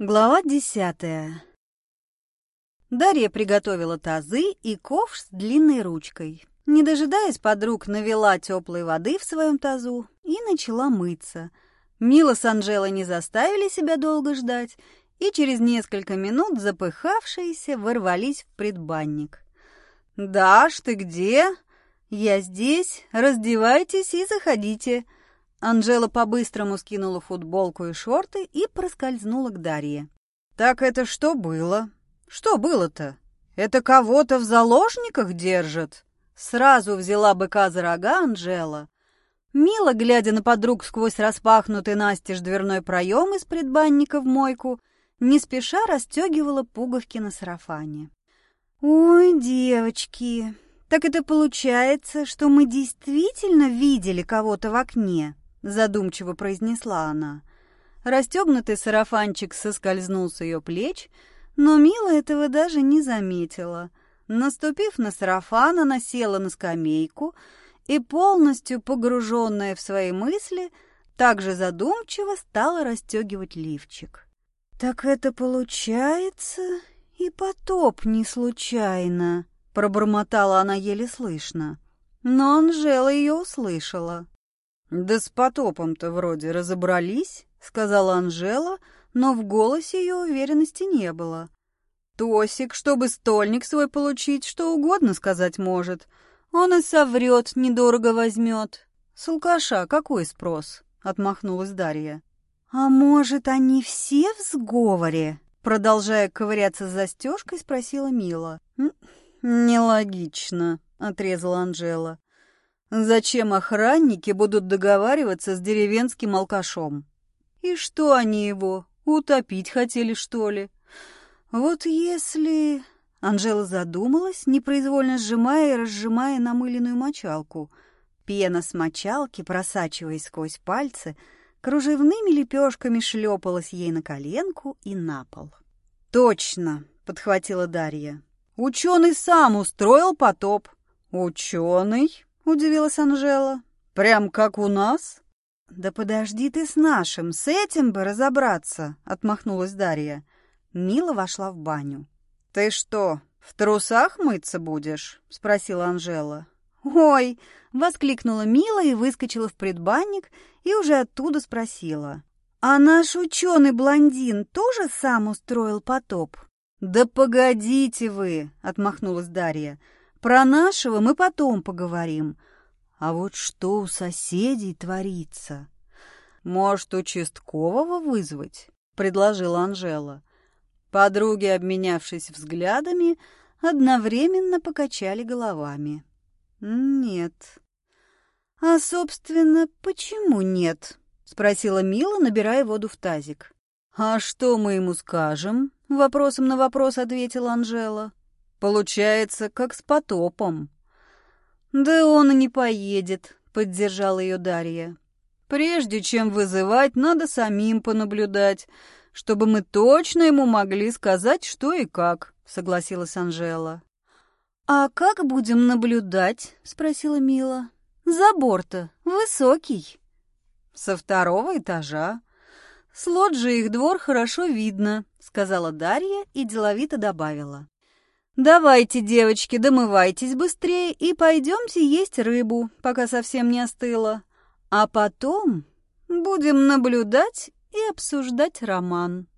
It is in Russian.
Глава десятая. Дарья приготовила тазы и ковш с длинной ручкой. Не дожидаясь подруг, навела теплой воды в своем тазу и начала мыться. Мила с Анжелой не заставили себя долго ждать, и через несколько минут запыхавшиеся ворвались в предбанник. «Даш, ты где?» «Я здесь. Раздевайтесь и заходите», Анжела по-быстрому скинула футболку и шорты и проскользнула к Дарье. «Так это что было? Что было-то? Это кого-то в заложниках держат?» Сразу взяла быка за рога Анжела. Мила, глядя на подруг сквозь распахнутый настежь дверной проем из предбанника в мойку, не спеша расстегивала пуговки на сарафане. «Ой, девочки, так это получается, что мы действительно видели кого-то в окне?» Задумчиво произнесла она. Расстегнутый сарафанчик соскользнул с ее плеч, но Мила этого даже не заметила. Наступив на сарафан, она села на скамейку и, полностью погруженная в свои мысли, также задумчиво стала расстегивать лифчик. «Так это получается, и потоп не случайно», — пробормотала она еле слышно. Но Анжела ее услышала. «Да с потопом-то вроде разобрались», — сказала Анжела, но в голосе ее уверенности не было. «Тосик, чтобы стольник свой получить, что угодно сказать может. Он и соврет, недорого возьмет. С алкаша какой спрос?» — отмахнулась Дарья. «А может, они все в сговоре?» Продолжая ковыряться с застежкой, спросила Мила. «Нелогично», — отрезала Анжела. Зачем охранники будут договариваться с деревенским алкашом? И что они его, утопить хотели, что ли? Вот если... Анжела задумалась, непроизвольно сжимая и разжимая намыленную мочалку. Пена с мочалки, просачиваясь сквозь пальцы, кружевными лепешками шлепалась ей на коленку и на пол. «Точно!» — подхватила Дарья. «Ученый сам устроил потоп». «Ученый?» — удивилась Анжела. «Прям как у нас?» «Да подожди ты с нашим, с этим бы разобраться!» — отмахнулась Дарья. Мила вошла в баню. «Ты что, в трусах мыться будешь?» — спросила Анжела. «Ой!» — воскликнула Мила и выскочила в предбанник и уже оттуда спросила. «А наш ученый-блондин тоже сам устроил потоп?» «Да погодите вы!» — отмахнулась Дарья. Про нашего мы потом поговорим. А вот что у соседей творится? Может, участкового вызвать? Предложила Анжела. Подруги, обменявшись взглядами, одновременно покачали головами. Нет. А, собственно, почему нет? Спросила Мила, набирая воду в тазик. А что мы ему скажем? Вопросом на вопрос ответила Анжела. Получается, как с потопом. Да он и не поедет, поддержала ее Дарья. Прежде чем вызывать, надо самим понаблюдать, чтобы мы точно ему могли сказать, что и как, согласилась Анжела. А как будем наблюдать? спросила Мила. Забор-то высокий. Со второго этажа. С лоджии их двор хорошо видно, сказала Дарья и деловито добавила. «Давайте, девочки, домывайтесь быстрее и пойдемте есть рыбу, пока совсем не остыла. А потом будем наблюдать и обсуждать роман».